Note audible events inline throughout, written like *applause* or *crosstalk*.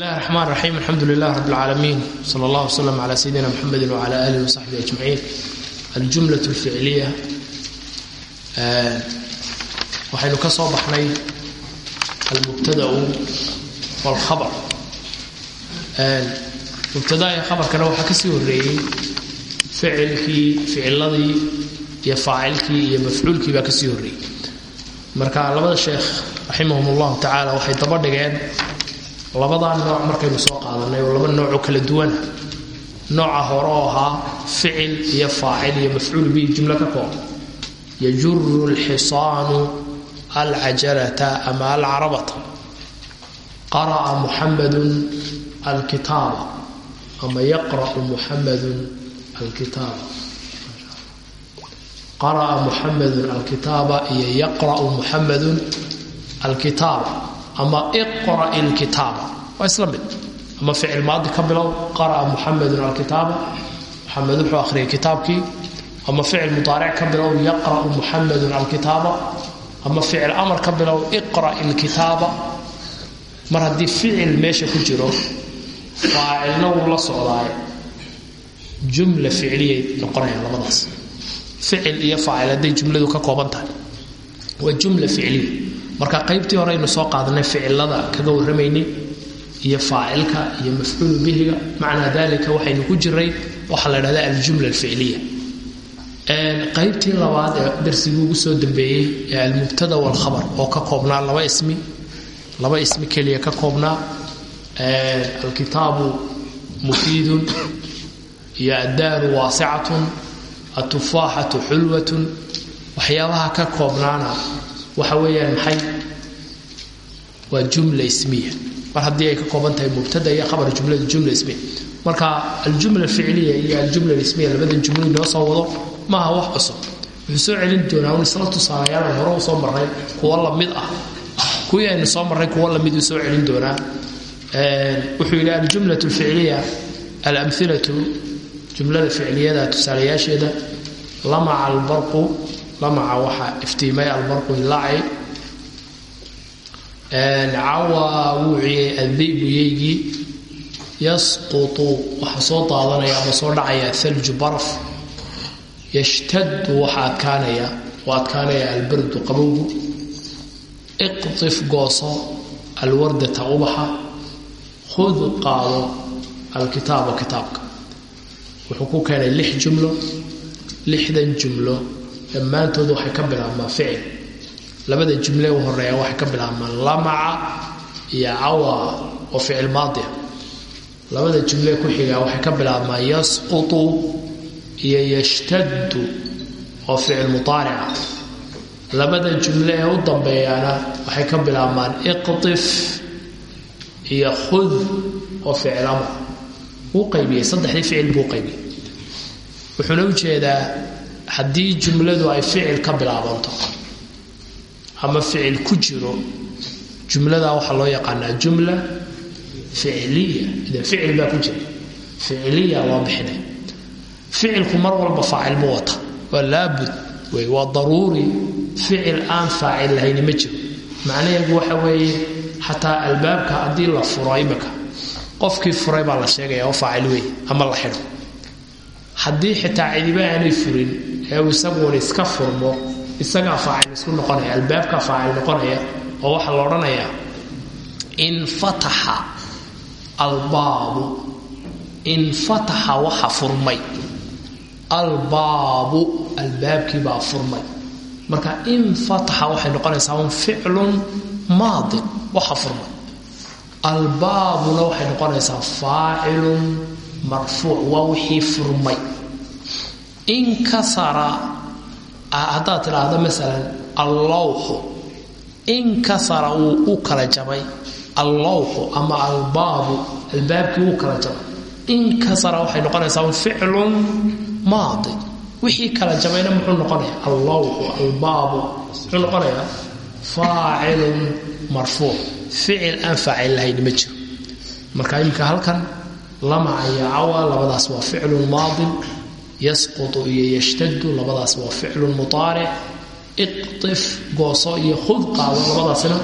bismillahi raxmaan raxiim alxamdu lilah rab lcaalamiin sal allah wslm cla sayidina mxamedi wcla alih wsaxbi ajmaciin aljumla lficliya waxaynu ka soo baxnay almubtadau wlkhabar mubtadaha iyo khabarkana waxaa ka sii horeeyey ficilkii ficiladii iyo faacilkii iyo mafcuulkii baa ka sii horeeyey marka labada sheekh raximahum llahu tacaala waxay daba dhigeen labadaa nooc markaynu soo qaadanay oo laba noocoo kala duwana nooca hore oo ahaa ficil iyo faacil iyo mafcuul bihi jumlo ka koob yajuru lxisaanu alcajalata ama alcarabata. Qara'a muxamadun alkitaaba ama yaqra'u muxamadun alkitaaba. Qara'a muxamadun alkitaaba iyo yaqra'u muxamadun alkitaaba ama iqra lkitaaba waa isla ama ficil maadi ka bilow qara'a muxamedun alkitaaba muxamed wuxuu kitaabkii. Ama ficil mudaaric ka bilow yaqra'u muxamedun ama ficil amar ka iqra' ilkitaaba mar haddii ficil meesha ku jiro faacilna la socdaaye jumla ficliyay noqonayaan labadaas. Ficil iyo faacil hadday jumladu ka kooban tahay. Jumla ficliya marka qaybtii hore aynu soo qaadanay ficilada kaga warramaynay iyo faacilka iyo mafcuulu bihiga macnaa dalika waxaynu ku jiray waxaa la dhahda aljumla alficliya. Qaybtii labaad ee darsigii ugu soo dambeeyey ee almubtada walkhabar oo ka koobnaa laba ismi laba ismi keliya ka koobnaa alkitaabu mufiidun iyo addaaru waasicatun atufaaxatu xulwatun waxyaabaha ka koobnaana waxa weeyaan maxay waa jumla ismiya mar haddii ay ka kooban tahay mubtada iyo khabar jumladu jumla ismiya marka aljumla alficliya iyo aljumla alismiya labada jumlo inoo soo wado maaha wax cusub. Wuxuu soo celin doonaa un isla tusaalayaal hore u soo marray kuwo la mid ah. Kuwii aynu soo marray kuwo la mid uu soo celin doonaa. Wuxuu yidhi aljumlatu alficliya alamhilatu jumlada ficliyada tusaalayaasheeda lamaca albarqu lamaca waxaa iftiimay albarqu ilaaci cawa wuuciyey addibu yeygii yasqutu waxaa soo daadanaya ama soo dhacaya thalju baraf yashtadu waxaa adkaanaya oo adkaanaya albardu qabowgu. Iqtif gooso alwardata ubaxa khud qaado alkitaaba kitaabka. Wuxuu ku keenay lix jumlo lixdan jumlo dhammaantood waxay ka bilaabmaan ficil labada jumle u horreeya waxay ka bilaabmaan lamaca iyo cawa oo ficil maadia labada jumle ku xigaa waxay ka bilaabmaan yasqutu iyo yashtaddu oo ficil mudaarica labada jumle ee u dambeeyaana waxay ka bilaabmaan iqtif iyo khud oo ficil amar wuu qaybiyey saddexdii ficil buu qaybiyey. Wuxuuna u jeedaa haddii jumladu ay ficil ka bilaabanto ama ficil ku jiro. Jumlada waxaa loo yaqaanaa jumla ficliya idan ficil baa ku jira. Ficliya waa bixine. Ficilku mar walba faacil ma wata waa laabud wey waa daruuri. Ficil aan faacil lahayni ma jiro. Macnaheedu waxa weeye xataa albaabka haddii la furo imika qofkii furay baa la sheegaya oo faacil wey ama la xidho. Haddii xitaa cidiba aanay furin ee uu isaguuna iska furmo isagaa faacil isku noqonaya albaabkaa faacil noqonaya oo waxaa la odhanayaa infataxa albaabu infataxa waxa furmay. Albaabu albaabkii baa furmay. Marka infataxa waxay noqonaysaa un ficlun maadin waxa furmay. Albaabuna waxay noqonaysaa faacilun marfuuc waa wixii furmay. Inkasara haddaad tidhaahdo masalan allawxu inkasara wuu u kala jabay. Allawxu ama albaabu albaabkii wuu kala jabay. Inkasara waxay noqonaysaa un ficlun maadi. Wixii kala jabayna muxuu noqonaya allawxu albaabu muxuu noqonayaa? Faacilun marfuuc. Ficil aan faacil lahayni ma jiro. Marka imika halkan lamaca iyo cawa labadaas waa ficlun maadin yasqutu iyo yashtadu labadaas waa ficlun muaaric iqtif gooso iyo khud qaado labadaasina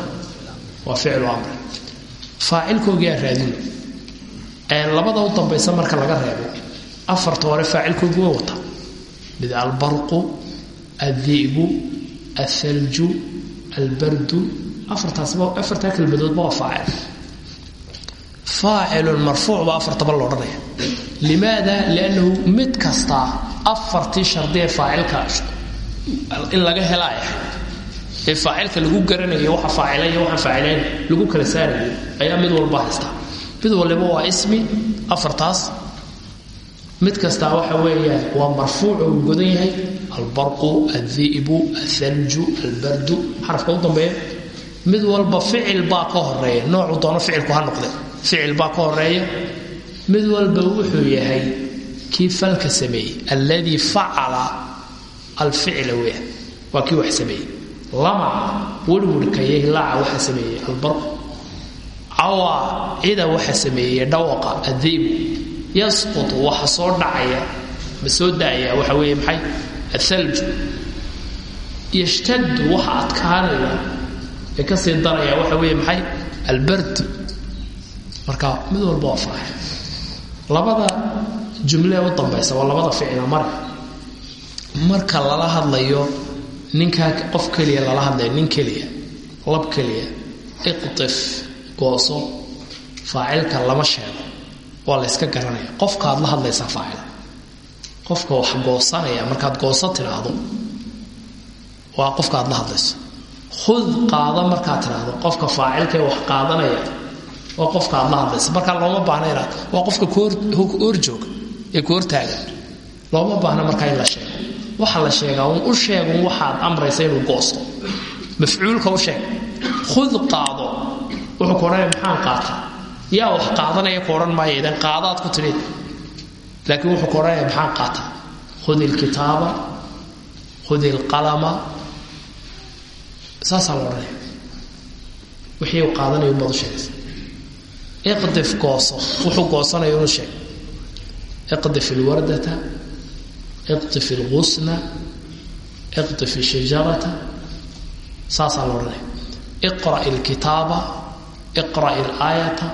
waa ficlu amri. Faacilkoogii aan raadino labada u dambaysa marka laga reebo afarta hore faacilkoogii way wataa mid albarqu addi'bu althalju albardu afartaasba afartaa kelmadoodba waa faacil. Faacilun marfuuc baa afartaba loodhanaya limaada liannahu mid kastaa afartii shardi ee faacilka in laga helaaya ee faacilka lagu garanayo waxa faacilaya waxaan faacilayn lagu kala saarayo ayaa mid walba haystaa mid waliba waa ismi afartaas mid kastaa waxa weeyaan waa marfuuc uu godan yahay albarqu aldi'bu althalju albardu xarafka u dambeeya mid walba ficil baa ka horreeya noocu doono ficilku ha mid walba wuxuu yahay kii falka sameeyey alladii facala alficla weya waa kii wax sameeyey. Lamaca werwirkayay laaca waxa sameeyey albarqu cawa cida waxa sameeyey dhawaqa addi'bu yasqutu waxa soo dhacaya ma soo daaya waxa weeye maxay? Athalju yashtadu waxa adkaanaya ee ka sii daraya waxa weeye maxay? Albard marka mid walba waa farax labada jumlee u dambaysa waa labada ficila mare marka lala hadlayo ninkaa qof keliya lala hadlayo nin keliya lab keliya iqtif gooso faacilka lama sheego waa la yska garanaya qofkaad la hadlaysaa faacila qofka wax goosanaya markaad gooso tidhaahdo waa qofka aad la hadlayso. Khud qaada markaad tidhaahdo qofka faacilkae wax qaadanaya waa qofka aad la hadlayso markaa looma baahna inaad waa qofka horjooga ee ku hortaagan looma baahna markaa in la sheego. Waxa la sheegaa un u sheegun waxaad inuu goosto. Mafcuulka u sheeg. Khud qaado. Wuxuu ku odhanaya maxaan yaa wax qaadanaya ku odhan maaya qaadaad ku tidhi. Laakiin wuxuu ku odhanaya maxaan khud ilkitaaba khud ilqalama saasaa la odhanaya wixii iqdif gooso wuxuu goosanayo inu sheeg iqdif ilwardata iqdif ilqusna iqdif ishajarata saasaa la odhanaya iqra' ilkitaaba iqra' ilaayata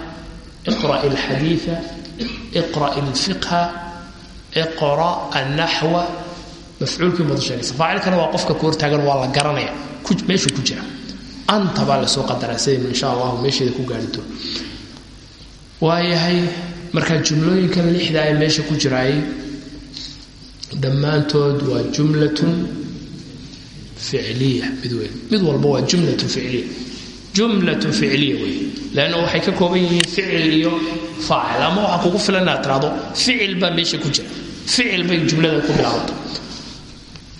iqra' alxadiida iqra' ilfiqha iqra' alnaxwa mafcuulkii baad u sheegaysa faacilkana waa qofka ku hortaagan waa la garanaya. Meeshuu ku jira. Anta baa la soo qadaraa sidaynu insha waayahay markaa jumlooyinkan lixda ee meesha ku jiraay dhammaantood waa jumlatun ficliya mid weyn. Mid walba waa jumlatun ficliya. Jumlatun ficliya wey leanna waxay ka kooban yihiin ficil iyo faacil. Ama waxaa kugu filan inaad tiraahdo ficil baa meesha ku jira. Ficil bay jumlada ku bilaabanta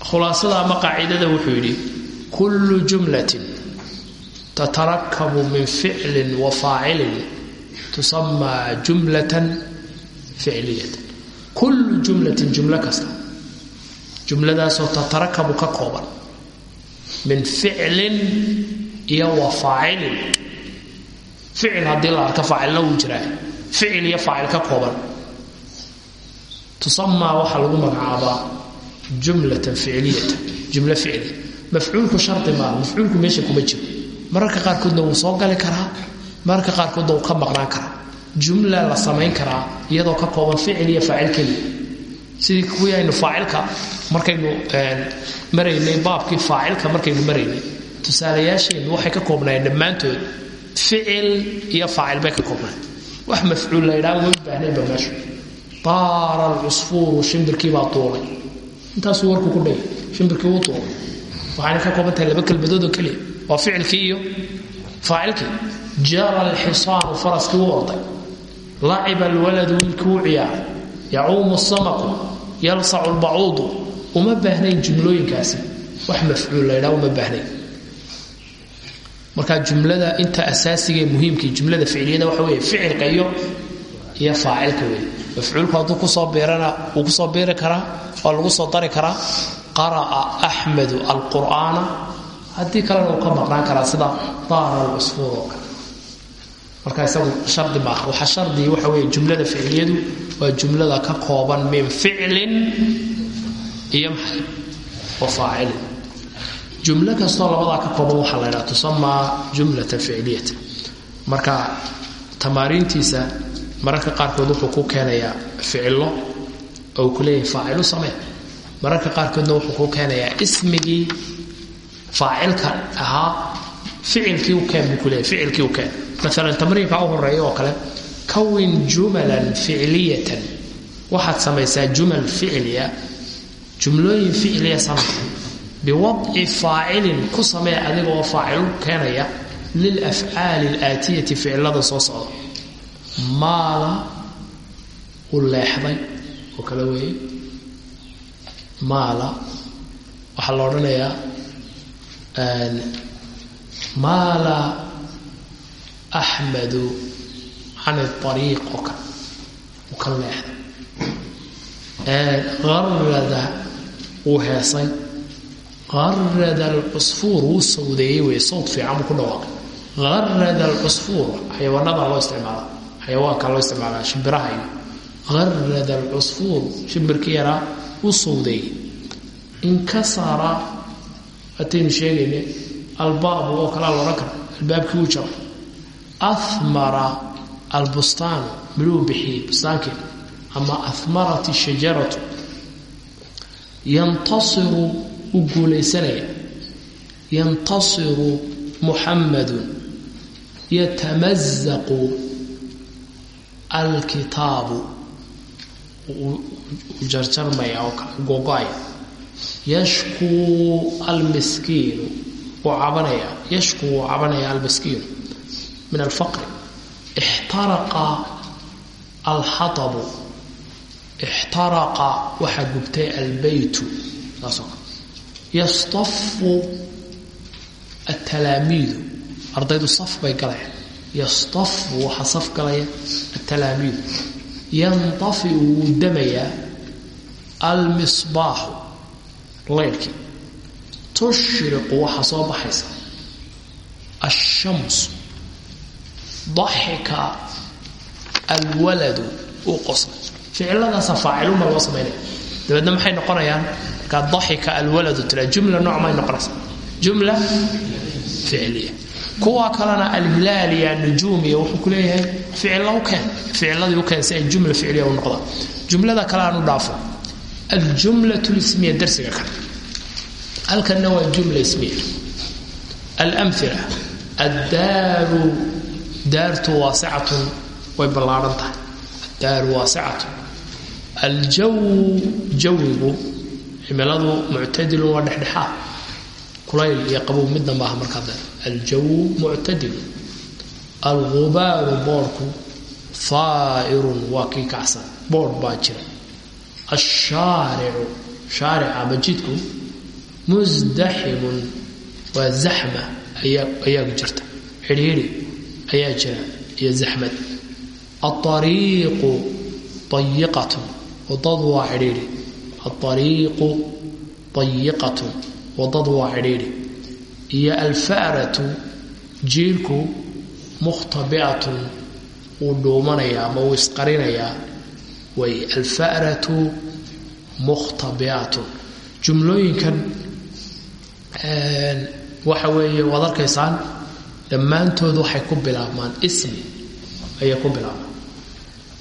khulaasada ama qaacidada wuxuu yidhi kullu jumlatin tatarakabu min ficlin wa faacilin tusamaa jumlatan ficliyatan kullu jumlatin jumlo kasta jumladaasoo tatarakabu ka kooban min ficlin iyo wa faacilin ficil haddii la arka faacilna wuu jiraa ficil iyo faacil ka kooban tusamaa waxaa lagu magacaabaa jumlatan ficliyatan jumlo ficliya mafcuulku shardi maaha mafcuulku meesha mararka qaarkoodna wuu ka maqnaan karaa. Jumla la samayn karaa iyadoo ka kooban ficil iyo faacil keliya sidii kuwii aynu faacilka markaynu maraynay baabkii faacilka markaynu maraynay tusaalayaasheennu waxay ka koobnaayeen dhammaantood ficil iyo faacil bay ka koobnaayeen. Wax mafcuul la ydhaha uma baahnaynba meesha daara alcusfuuru shimbirkii baa duulay intaasuu warku ku dhaya shimbirkii wuu duulay waxayna ka kooban tahay laba kelmadood oo keliya waa ficilkii iyo jara alxisaanu faraskii wuu orday laciba alwaladu wiilkii wuu ciyaaray yacuumu samaku yalsacu lbacuudu uma baahnayn jumlooyinkaasi wax mafcuul marka jumlada inta asaasigae muhiimkii jumlada ficliyada waxa weeye ficilka iyo iyo faacilka wey mafcuulku hadduu ku soo biirana wuu ku soo biiri karaa waa lagu soo dari karaa qara'a axmedu alqur'aana haddii kalena uu ka maqnaan karaa sida daara alcusfuur marka isagu shardi maaha waxa shardi waxa weeye jumlada ficliyadu waa jumlada ka kooban min ficlin iyo maxay wa faacilin. Jumlo kastoo labadaa ka kooban waxaa la ydhaha tusamaa jumlatan ficliyatan marka tamaariintiisa mararka qaarkood wuxuu ku keenayaa ficilo oo ku leeyahay faacilu samee mararka qaarkoodna wuxuu ku keenayaa ismigii faacilka ahaa ficilkii u keen buu ku leeyahay ficilkii u keen. Maalan tamriinka u horreeya oo kale kawin jumalan ficliyatan. Waxaad samaysaa jumal ficliya jumlooyin ficliya samay biwadci faacilin ku samee adiga oo faacilu keenaya lilafcaali alaatiyati ficilada soo socda. Maala u leexday oo kale weeye. Maala waxaa la odhanayaa maala axmedu can ariiq oo kale u ka leexday arada wuu heesay arada alcusfuur wuu sawdeeyey wey sawd fiican buu ku dhawaaqay. Arada alcusfuur xayawaanada loo isticmaala xayawaanka loo isticmaala shimbiraha iyo arada alcusfuur shimbirkii yaraa wuu sawdeeyey. Inkasara ataynu sheegayne albaabu oo kalea loodhan kara albaabkii wuu jabay ahmara albustaanu midhuu bixiyey bustaankii ama ahmarat shajaratu. Yantasiru u guulaysanaya. Yantasiru muxamadun yatamazaqu alkitaabu. U jarjarmaya oo gogo-aya. Yashkuu almiskiinu wuu cabanaya. Yashkuu wuu cabanaya almiskiinu min alfaqri. Ixtaraqa alxatabu ixtaraqa waxaa gubtay albeytu yastafu atalaamiidu ardaydu saf bay galayaan. Yastafu waxaa saf galaya atalaamiidu yantafiu wuu damayaa almisbaaxu leyrkii tushriqu waxaa soo baxaysa ashamsu daxika alwaladu uu qoslay ficiladaasa faacilunba loo samaynaya dabeedna maxay noqonayaan markaa daxika alwaladu tira jumla nooc may noqonaysa jumla ficiliya kuwa kalena alhilaaliya nujuumiya wuxuu ku leeyahay ficilla u keen ficiladii u keen si ay jumla ficiliya u noqdaan jumlada kale aan u halkanna waa jumla ismiya alamila addaaru daartu waasicatun way ballaahan tahay. Addaaru waasicatun. Aljawu jawigu cimiladu muctadilun waa dhexdhexaad. Kulayl iyo qabow midna maaha markaa aljawu muctadilu algubaaru boorhku faa'irun waa kii kacsan boodh baa jira. Ashaaricu shaarica majidku musdaximun waa zaxma ayaa jirta. Xidhiiri ayaa jira iyo zaxmad aariiqu ayiqatun wadadu waa xidhiiri aariiqu ayiqatun wadadu waa xidhiiri iyo alfa'ratu jiirku mukhtabi'atun wuu dhuumanayaa ama wuu isqarinayaa. Way alfa'ratu mukhtabi'atun. Jumlooyinkan waxa weeye waad arkaysaan dhammaantood waxay ku bilaabmaan ismi. Ayay ku bilaabmaan.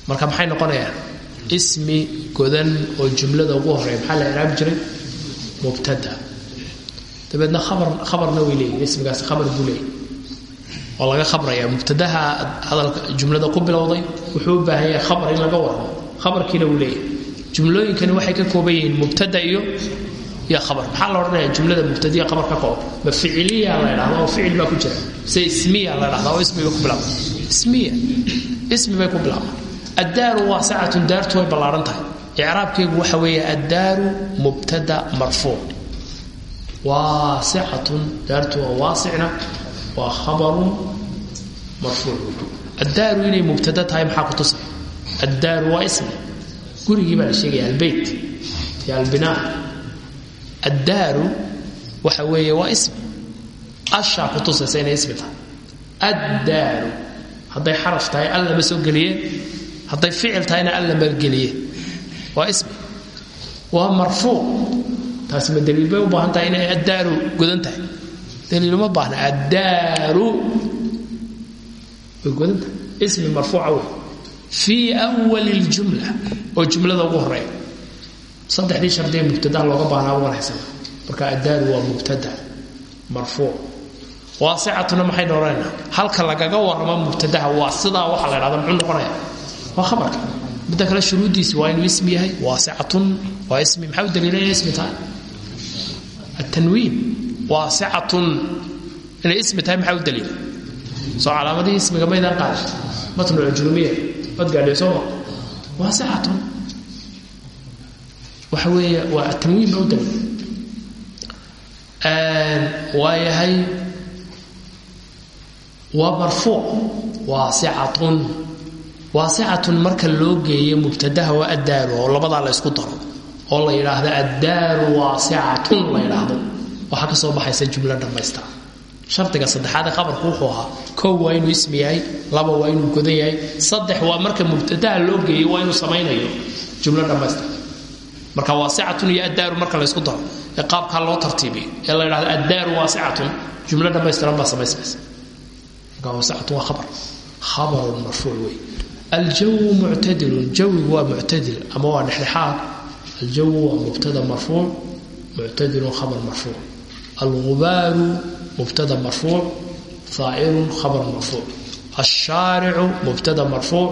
Marka maxay noqonayaan? Ismi godan oo jumlada ugu horreeya maxaa la icraabi jiray? Mubtada. Dabeedna abar khabarna way leeyihiin ismigaasi khabar buu leeyahy laga khabraya mubtadaha hadalka jumlada ku bilowday wuxuu u khabar in laga waramo khabarkiina wuu jumlooyinkani waxay ka kooban mubtada iyo iyo khabar. Maxaa la odhanaya jumlada mubtadiya khabar ka kooban ma ficiliya la ydhahda oo ficil baa ku jira. Se ismiya la dhahda oo ismi bay ku bilaabma. Ismiya. Ismi bay ku bilaabma. Addaaru waasicatun daartu way ballaahan tahay. Icraabkaygu waxa weeye addaaru mubtada marfuuc. Waasicatun daartu waa waasicna waa khabarun marfuuc. Addaaru inay mubtada tahay maxaa ku tusay addaaru waa ismi. Gurigii baa la sheegaya albeyt iyo albinaa addaaru waxa weeye waa ismi. Ashaa ku tusaysa inay ismi tahay. Addaaru. Hadday xaraf tahay alla ma soo geliyeen hadday ficil tahayna alla ma geliyeen waa ismi. Waa marfuuc taasi ma daliil bay u baahan tahay inay addaaru godan tahay. Daliiluma baahna. Addaaru. Way tahay. Ismi marfuuca wey fii wali ljumla oo jumlada ugu horreeya saddexdii shardiya mubtadaa looga baahnaa wanaagsan. Marka addaaru waa mubtada marfuuc waasicatuna maxaynu odhanaynaa halka lagaga warramo mubtadaha waa sidaa waxa la dhahda muxuu noqonaya waa khabarka. Midda kale shuruuddiisi waa inuu ismi yahay. Waasicatun waa ismi maxaa u daliilaya ismi tahay? Atanwiin waasicatun inay ismi tahay maxaa u daliila soo calaamadihii ismiga maydaan qaadan matnu cujrumiya waad gaadhay sooma waasicatun waxa weeye waa atanwiin baa u daliila waa yahay waa marfuuc waasicatun waasicatun marka loo geeyo mubtadaha waa addaaru oo labadaa la ysku daro oo la yidhaahdo addaaru waasicatun la yidhaahdo. Waxaa ka soo baxaysa jumlo dhammaystira shardiga saddexaadee qabarku wuxuu ahaa kow waa inuu ismi yahay laba waa inuu godan yahay saddex waa marka mubtadaha loo geeyo waa inuu samaynayo. Jumlo dhammaystira marka waasicatun iyo addaaru marka la ysku daro ee qaabkaa loo tartiibiyo. Ee la yidhahdo addaaru waasicatun jumlo dhammaystiran baa samaysmaysa waasicatun waa khabar. Khabarun marfuuc wey aljawu muctadilun jawigu waa muctadil ama waa dhexdhexaad. Aljawu waa mubtada marfuuc muctadilun khabar marfuuc. Algubaaru mubtada marfuuc faacilun khabar marfuuc. Alshaaricu mubtada marfuuc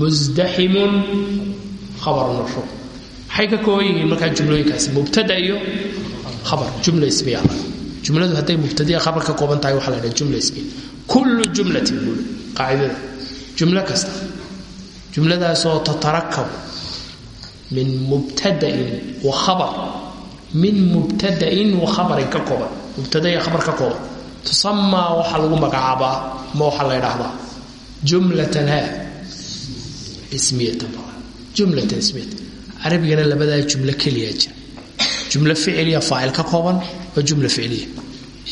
musdaximun khabar marfuuc maxay ka kooban yihiin markaa mubtada iyo khabar jumla ismiya jumladu hadday mubtadiya khabar ka kooban tahay waxaa la dhaha jumla ismiya kullu jumlatin buul qaacidada. Jumlo kasta. Jumladaasoo tatarakabu min mubtadain wa khabar. Min mubtadain wa khabarin ka kooban. Mubtada iyo khabar ka kooban. Tusamaa waxaa lagu magacaabaa ma waxaa la ydhaahdaa jumlatan ismiyatan jumlatan ismiyatan carabigana labadaa jumlo keliyaa jira. Jumlo ficiliya faacil ka kooban waa jumla ficiliya.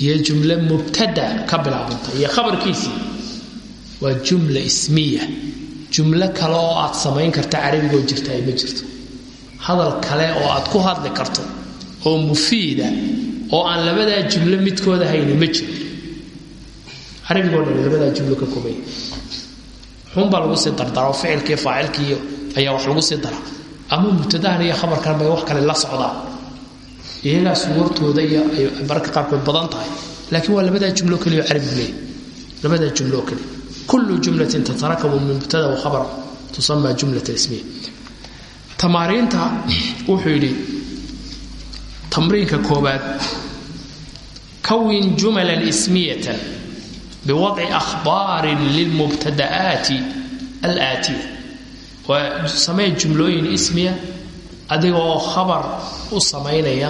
Iyo jumlo mubtada ka bilaabanta iyo khabarkiisii waa jumla ismiya. Jumlo kale oo aad samayn karta carabigoo jirta ay ma jirto. Hadal kale oo aad ku hadli karto oo mufiida oo aan labadaa jumlo midkooda hayni ma jiro. Carabigoo dhan labadaa jumlo ka koobaya xunbaa lagu sii dardaro ficilkii faacilkiiyo ayaa wax lagu sii dara ama mubtadahan iyo khabarkan bay wax kale la socdaan iyagaas wartooda ay mararka qaarkood badan tahay. Laakiin waa labadaa jumlo keliya oo carabigu leeyahy labadaa jumlo keliya. Kullu jumlatin tatarakabu mubtada wa khabar tusamaa jumlata ismiya tamaariinta wuxuu yidhi tamriinka koobaad kawin jumalan ismiyatan biwadci akhbaarin lilmubtada'aati alaatiya waa samee jumlooyin ismiya adiga oo khabar u samaynaya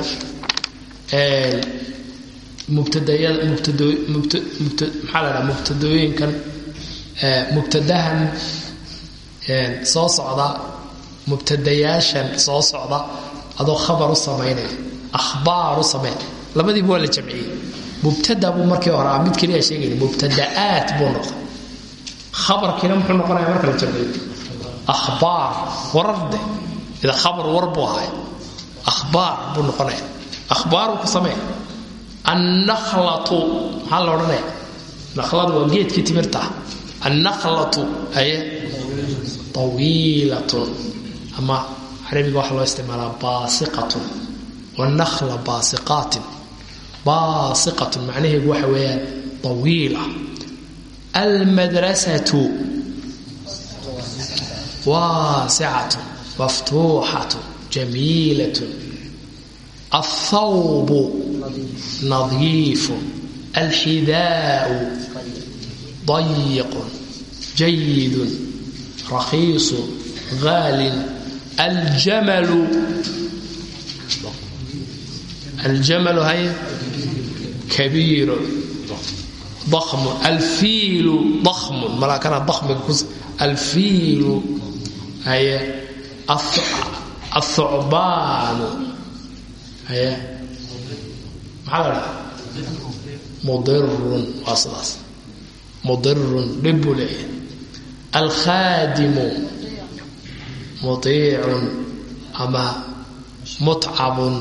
mubtadayada mubtado mubta mubta maxaa la dhaha mubtadooyinkan soo socda mubtadayaashan soo socda adoo khabar u samaynaya ahbaar u samayn labadiiba waa la jamciyey. Mubtada buu markii hore ah mid keliya sheegayna mubtada'aat buu noqday. Khabarkiina muxuu noqonaya marka la jamciyo ahbaar wararde ida khabar war buu ahay ahbaar buu noqonaya ahbaaruu ka sameeya annakhlatu maxaa la odhanaya nakhladu waa geedkii timirta annakhlatu aye tawiilatun ama carabiga waxaa loo isticmaalaa baasiqatun wanakla baasiqaatin baasiqatun macnaheedu waxa weeyaan tawiila almadrasatu waasicatu maftuuxatu jamiilat athawbu nadiifu alxidaau dayiqun jayidun rakiisu haalin aljamalu aljamalu hay kabiiru damu alfiilu damun malaa kanaa damiga alfiilu aocbaanu maxaa la dhaa mudirun waa sidaas. Mudirun dhib buu leeyahay. Alkhaadimu mudiicun ama mutcabun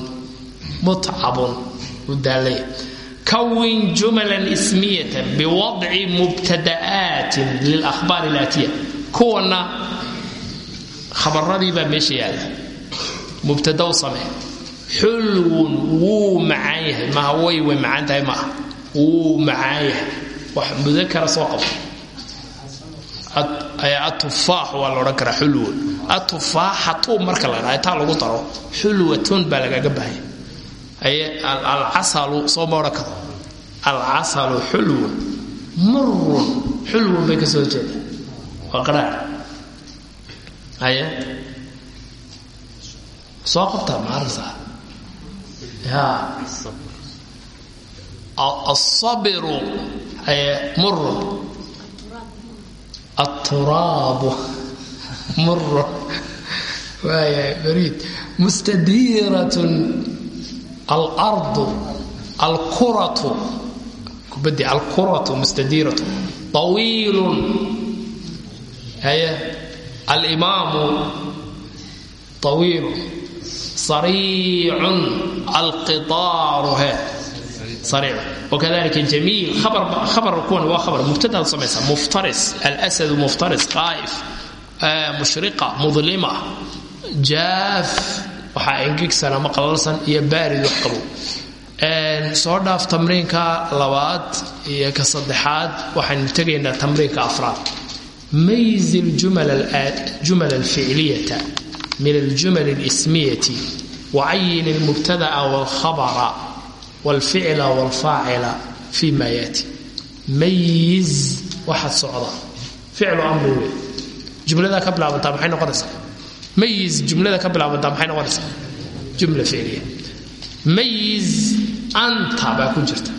mutcabun u daalaya kawin jumalan ismiyatan biwadci mubtada'aatin lilahbaar alaatiya kuwana khabaradii baa meesha yaalla. Mubtadaw samee. Xulwun wuu macaan yahay. Maaha way way macaan tahay maaha wuu macaan yahay. Wax mudakara soo qabo atufaax waa la odhan karaa xulwun atufaaxatu marka la dhaha taa lagu daro xulwatun baa lagaga bahaya haye alcasalu soo ma odhan karo alcasalu xulwun murun xulwun bay ka soo jeeda. Waa qaraar haye soo qabtaa maarasa ya. Asabiru haye murun aturaabu *laughs* murun waaya bariid mustadiiratun alardu alkuratu. Kubadi alkuratu mustadiiratu. طawiilun haye alimaamu طawiilu sariicun alqitaaru he. Sariic wakadalika jamiil khabar khabar kuwan waa khabar. Mubtadaad samaysa. Muftaris. Alsadu muftaris. Qaa'if. Mushriqa mudlima. Jaaf. Waxaa engegsan ama qalalsan. Iyo baarid wax qabo soo dhaaf tamriinka labaad iyo ka saddexaad. Waxaynu tegaynaa tamriinka afraad mayiz الjumal الficliyata min الjumal الsmiyati wacayin الmubtada'a wاlkhabra wاlficla wاlfaacila fi ma yaati mayiz waxaad socda ficlu amri wey jumladaa ka bilaabantaa maxay noqonaysaa mayiz jumlada ka bilaabantaa maxay noqonaysaa jumla ficliya mayiz anta baa ku jirta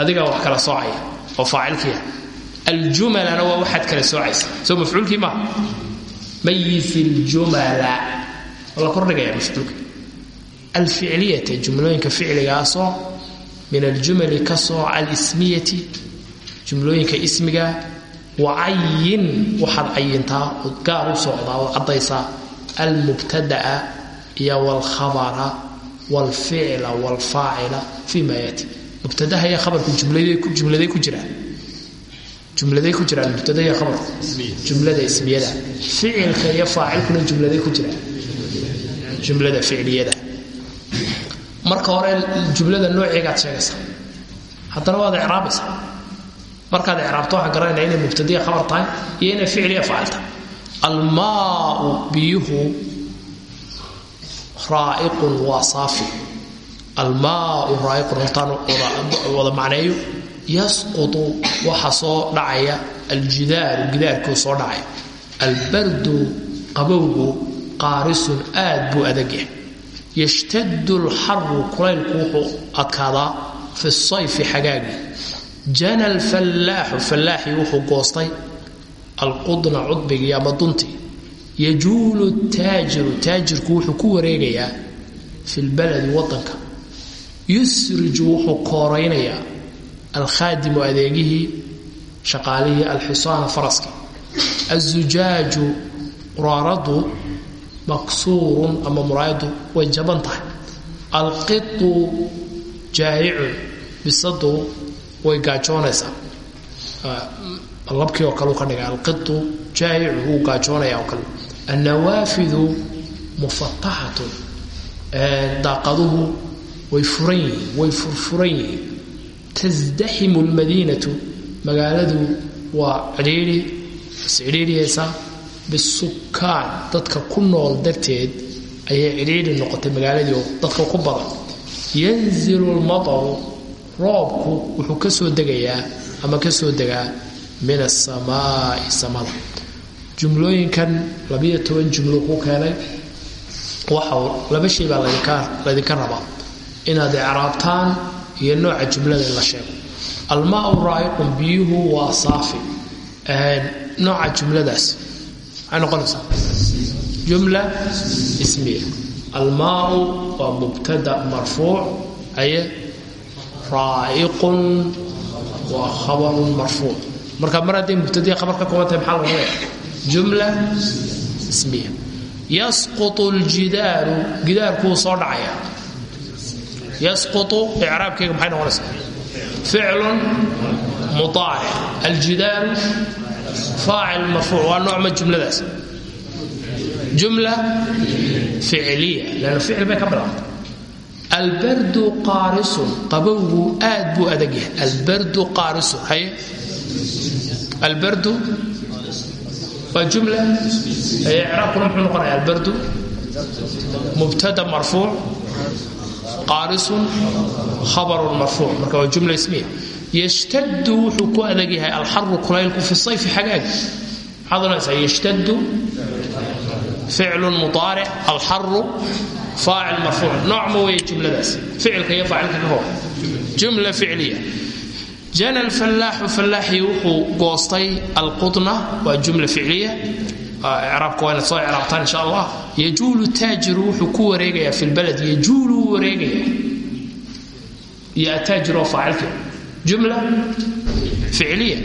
adigaa wax kala soocaya oo faacilkiia aljumalana waa waxaad kala soocaysa soo mafcuulkii maaha mayiz iljumala waa la kordhigaya mafcuulka alficliyata jumlooyinka ficligaasoo min aljumali ka sooca alismiyati jumlooyinka ismiga wacayin waxaad cayintaa ood gaar u socdaa ood caddaysaa almubtada'a iyo wlkhabara wlficla wlfaacila fi ma yaati mubtadaha iyo khabarku jumladay ku jiraan jumladay ku jiraan mubtada iyo khabarku jumlada ismiyada. Ficilka iyo faacilkuna jumladay ku jiraan. Jumlada ficliyada marka hore jumlada noocigaad sheegaysaa. Haddana waad icraabaysaa. Markaad icraabto waxaa garanayna inay mubtadiya khabar tahay iyo inay ficliya faacil tahay. Almaau biyuhu raaiqun waa saafi. Almaau raaiqun hortaan wada macneeyo yasqutu waxa soo dhacaya aljidaaru gidaarkuu soo dhacaya albardu qabowgu qaarisun aad buu adagyahay yashtadu lxaru kulaylku wuxuu adkaadaa fi sayfi xagaagii jana alfallaaxu fallaaxii wuxuu goostay alqudna cudbigii ama duntii. Yajuulu taajiru taajirku wuxuu ku wareegayaa fi lbaladi wadanka yusriju wuxuu kooraynayaa alkhaadimu adeegihii shaqaalihii alxisaana faraska azujaaju muraaradu maksuurun ama muraayadu way jaban tahay alqitu jaa'icun bisadu way gaajoonaysaa labkii oo kale u ka dhigay alqitu jaa'icu wuu gaajoonaya oo kale annawaafidu mufataxatun daaqaduhu way furan yihiin way furfuran yihiin tasdaximu lmadiinatu magaaladu waa cidhiidhi iscidhiidhiyaysaa bisukaan dadka ku nool darteed ayay cidhiidhi noqotay magaaladii oo dadka ku badan yanzilu lmataru roobku wuxuu ka soo degayaa ama ka soo degaa min asamaai samada jumlooyinkan labiyo toban jumlo ku keenay waxa laba shay baa laydinka rabaa inaad icraabtaan iyo nooca jumlada in la sheego. Almaau raa'iqun biyuhu waa saafi. Nooca jumladaas. Maxay noqonaysaa jumla ismiya. Almaau waa mubtada marfuuc aye raa'iqun waa khabarun marfuuc. Marka mar hadday mubtadii khabar ka kooban tahay maxaa laga leeya jumla ismiya. Yasqutu ljidaaru gidaarkuu soo dhacaya yasqutu icraabkayga maxay noqonaysaa? ficlun muaaric aljidaalu faacil marfuuc. Waa noocma jumladaas? Jumla ficiliya lanna ficil bay ka albardu qaarisun. Qabowgu aad buu albardu qaarisun. Haye albardu waa jumla. Icraabkuna muxuu albardu mubtada marfuuc qaarisun khabarun marfuuc. Marka waa jumla ismiya yshtadu wuxuu ku adag yahay alxaru kulaylku fi sayfi ohanaysaa yshtadu ficlu muaaric alxaru faacil marfuuc. Nooc ma weeye jumladaas? Ficilka iyo faacilka ka hor. Jumla ficliya. Jana alfallaaxu fallaaxii wuxuu goostay alqudna waa jumla ficliya raabka waa soo icraabtaan insha allah. Yajuulu taajiru wuxuu ku wareegayaa fi lbalad yajuulu wareegaya. Iyo ataajir oo faacilka. Jumla ficliya.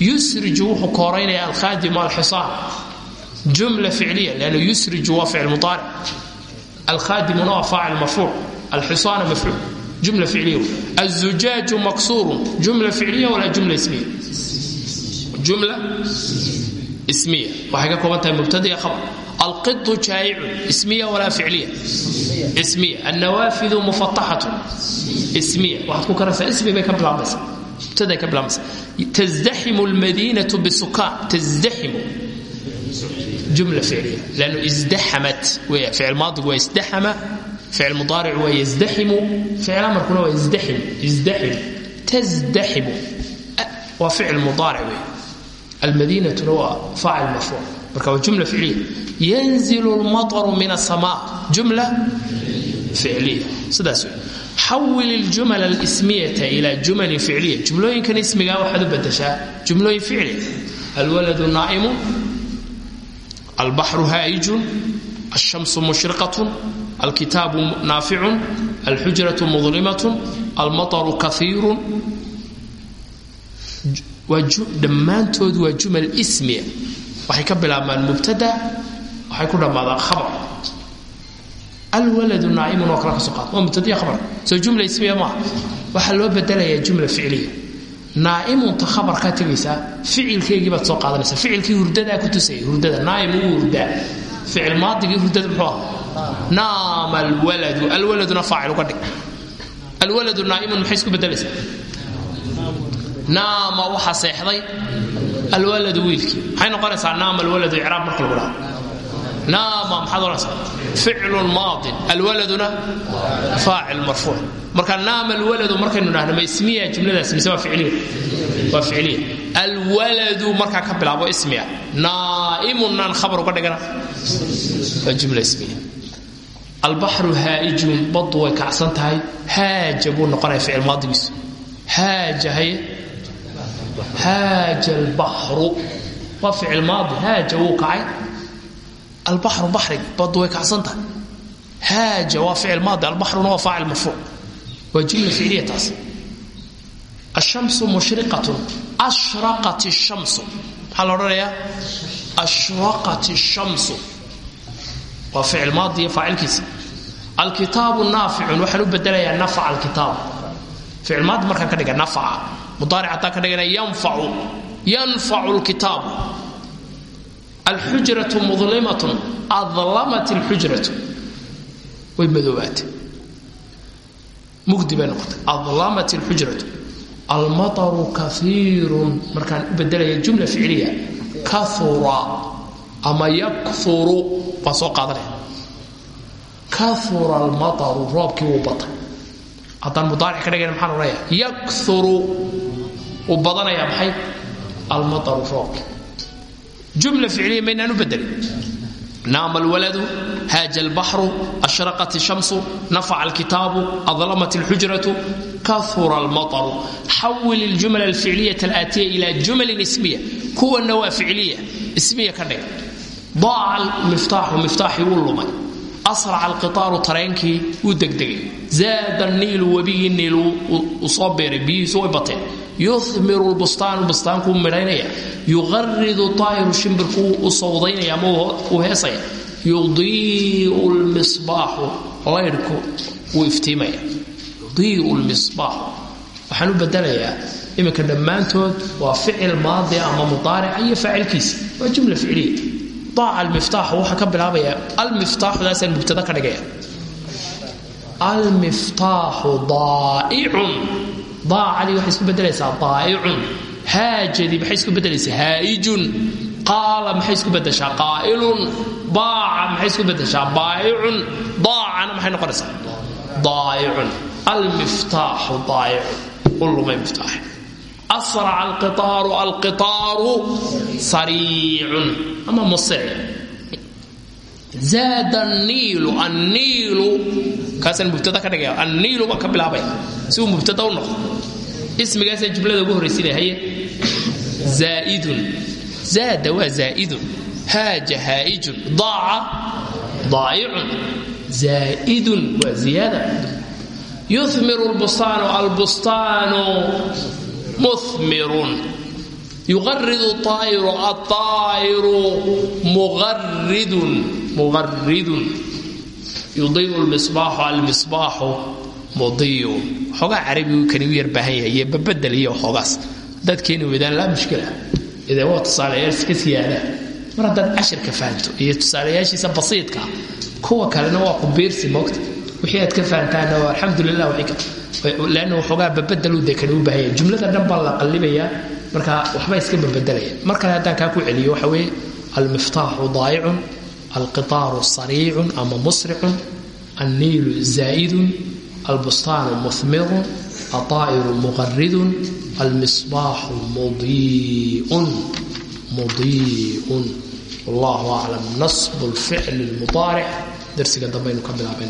Yusriju wuxuu kooraynaya alkhadimu alxisaan jumla ficliya lannu yusriju waa ficil muaaric alkhadimuna waa faacil marfuuc alxisaana mafcuul. Jumla ficliya. Azujaaju maksuurun jumla ficliya walaa jumla ismiya? Jumla ismiya. Waxay kooban tahay mubtada iyo khabar alqidu jaa'icun ismiya walaa ficliya? Ismiya. Annawaafidu mufataxatun ismiya. Waxaad ku karaysaa ismi bay ka bilaabmaysaa. Mubtaday ka bilaabmaysaa. Tazdaximu almadiinatu bisukaan. Tazdaximu. Jumla ficliya. Lannu izdaxamat. Weya ficil maadigu waa izdaxama ficil mudaaric waa yazdaximu ficil amarkuna waa izdaximu. Izdaximu. Tazdaximu. Waa ficil mudaaric almadiinatuna waa faacil marfuuc marka waa jumla ficliya yanzilu lmataru min asamaa jumla ficliya sidaas wey xawil iljumal alismiyata ila jumalin ficliya jumlooyinkan ismigaa waxaad u badashaa jumlooyin ficliya alwaladu naa'imun albaxru haa'ijun alshamsu mushriqatun alkitaabu naaficun alxujratu mudlimatun almataru kaiirun dhammaantood waa jumal ismiya waxay ka bilaabmaan mubtada waxay ku dhammaadaan khabar. Alwaladu naa'imun oo kale ka soo qaad waa mubtadiya khabar. Soo jumla ismiya maaha waxaa loo bedelayaa jumla ficliya naa'imunta khabarkaa tegaysaa ficilkeygii baad soo qaadanaysaa ficilkii hurdadaa ku tusayay. Hurdada naa'im uu hurdaa. Ficil maadigii hurdada muxuu ahaa? Naama alwaladu alwaladuna faacil uga dhig. Alwaladu naa'imun maxay isku bedelaysaa naama waxaa seexday alwaladu wiilkii maxay noqonaysaa naama alwaladu icraab marka lagu dhaha naama maxaad odhanaysaa? Ficlun maadin. Alwaladuna faacil marfuuc. Marka naama alwaladu markaynu dhahno ma ismiya jumladaas mise waa ficliya? Waa ficliya. Alwaladu markaa ka bilaabo ismiya. Naa'imun naan khabar uga dhigana waa jumla ismiya. Albaxru haa'ijun baddu way kacsan tahay. Haaja buu noqonaya ficil maadigiisu haaja haye haaja albaxru waa ficil maadi haaja wuu kacay. Albaxru baxrig baddu way kacsan tahay haaja waa ficil maadi albaxruna waa faacil marfuuc. Waa jumla ficliya taas. Ashamsu mushriqatun. Ashraqat shamsu. Maxaa la odhanayaa? Ashraqat shamsu. Waa ficil maadi iyo faacilkiisa. Alkitaabu naaficun waxaan u bedelayaa nafaca alkitaab. Ficil maadi markaan ka dhiga nafaca mudaaric haddaan ka dhigana yanfacu yanfacu lkitaabu alxujratu mudlimatun adlamat alxujratu way madoobaatay. Mugdi bay adlamat alxujratu almataru kaiirun markaan u jumla ficliya. Kaura ama yakuru baan soo qaadanaya. Kaura almataru. Roobkii wuu batay haddaan mudaaric ka dhigayna maxaan odhanaya yakuru uu badanaya maxay? Almataru roobki jumla ficliya maynaan u bedelin naama alwaladu haaja albaxru ashraqat shamsu nafaca alkitaabu adlamat alxujratu kahura almataru. Xawil iljumla alficliyata alaatiya ila jumalin ismiya. Kuwana waa ficliya ismiya ka dhig daaca miftaaxu miftaaxii wuu lumay asraca alqitaaru tareenkii wuu degdegay. Zaada niilu webigii niil uu soo beeray biyihiisu way bateen yumiru lbustaanu bustaankuu midhaynaya. Yuqaridu aahiru shimbirku u sawdaynaya ama uu heesaya. Yudiiu lmisbaaxu laydhku wuu iftiimaya. Yudiiu lmisbaaxu waxaan u bedelayaa iminka dhammaantood waa ficil maadi daaca almiftaaxu waxaa ka bilaabaya almiftaaxudaasaan mubtada ka dhigaya almiftaaxu daa'icun daacadii waxay isku bedelaysaa daa'icun haajadii maxay isku bedelaysaa haa'ijun qaala maxay isku bedeshaa qaa'ilun baaca maxay isku bedeshaa baa'icun daacana maxay noqonaysaa daa'icun almiftaaxu daa'icun ulumay miftaax asraca alqitaaru alqitaaru sariicun ama music zaada anniilu anniilu kaasaan mubtada ka dhigaya anniilu baan ka bilaabaya si uu mubtada u noqdo ismigaasaan jumlada ugu horraysinaya haye zaa'idun zaada waa zaa'idun haaja haa'ijun daaca daa'icun zaa'idun waa ziyaada yumiru lbustaanu albustaanu muhmirun yuqaridu aa'iru aaa'iru muqaridun muqaridun yudiiu lmisbaaxu almisbaaxu mudiyu xoogaa carabigu kani u yar baahan yahay iyo babadel iyo xoogaas haddaad keeni mushkila idee waa tusaalayaal iska siyaadaan mar haddaad cashirka fahanto iyo tusaalayaashiisa basiidka kuwa kalena waa ku biirsi moogta wixii aad ka fahantaana waa alxamdulilah lanna waxoogaa babadelu dee kani u baahan yahay jumlada dhan baa la qallibayaa marka waxba iska babedelaya mar kale haddaan kaa ku celiyo waxa weeye almiftaaxu daa'icun alqitaaru sariicun ama musricun anniilu zaa'idun albustaanu muhmirun ataa'iru muqaridun almisbaaxu mudii'un mudii'un wallahu aclam nasbu lficli lmudaaric darsiga dambaynu ka bilaabayna